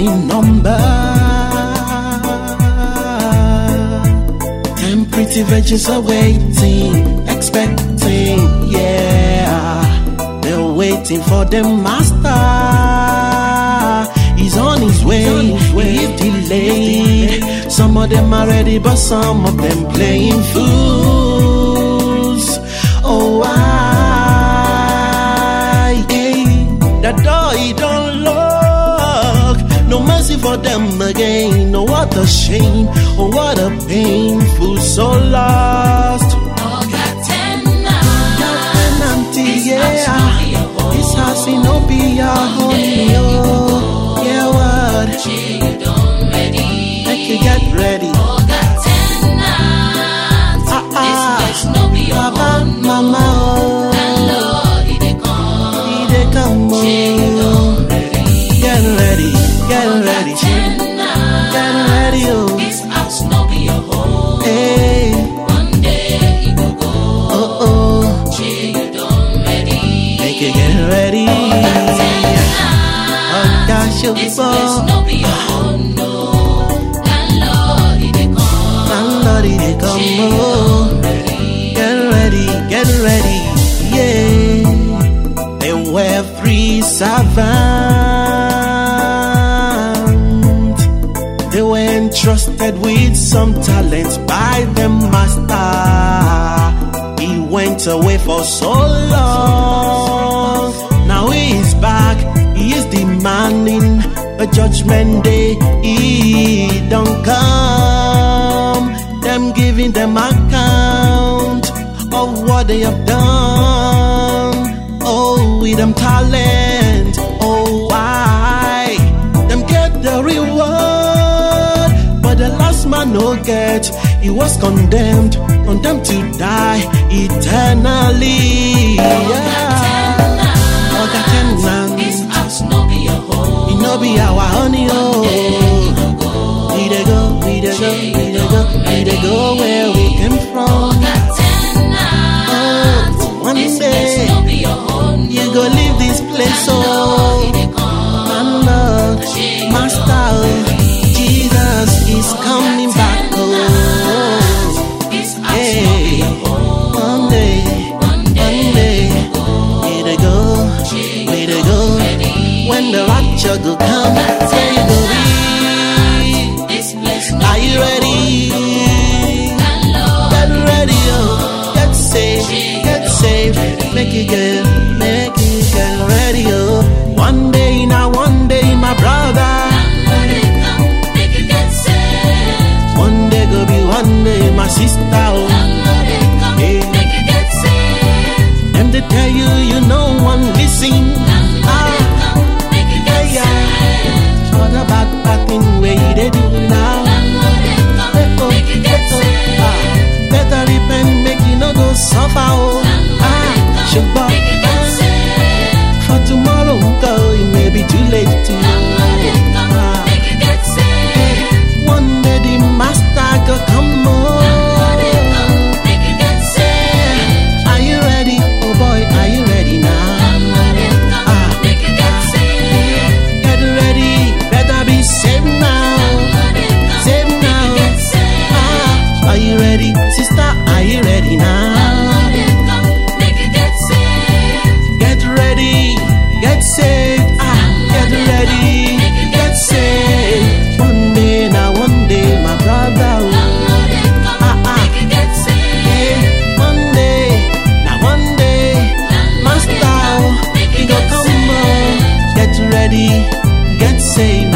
any number. And pretty veggies are waiting, expecting, yeah. They're waiting for the master. He's on his way, he's delayed. Some of them are ready, but some of them playing fool. For them again. Oh, what a shame. Oh, what a painful so lost. Yeah. be your home. This house it no be your home, yo. Yeah, what? Make you get ready. Tenna. Ah, ah. Papa, mama, oh. Landlord, he dey come. He come, oh. No be your home, no. Landlord, he come. Landlord, he come, oh. Get ready, get ready, yeah. They were free servants. They were entrusted with some talents by the master. He went away for so long. Now he is back. He is demanding a judgment day. He don't come. Them giving them account of what they have done. Oh, with them talent. Oh, why? Them get the reward. But the last man no get. He was condemned, condemned to die eternally. We need to go, need to go where we came from. Oh, one day you go leave this place. Oh, my love, my style, Jesus is coming. make it, again. say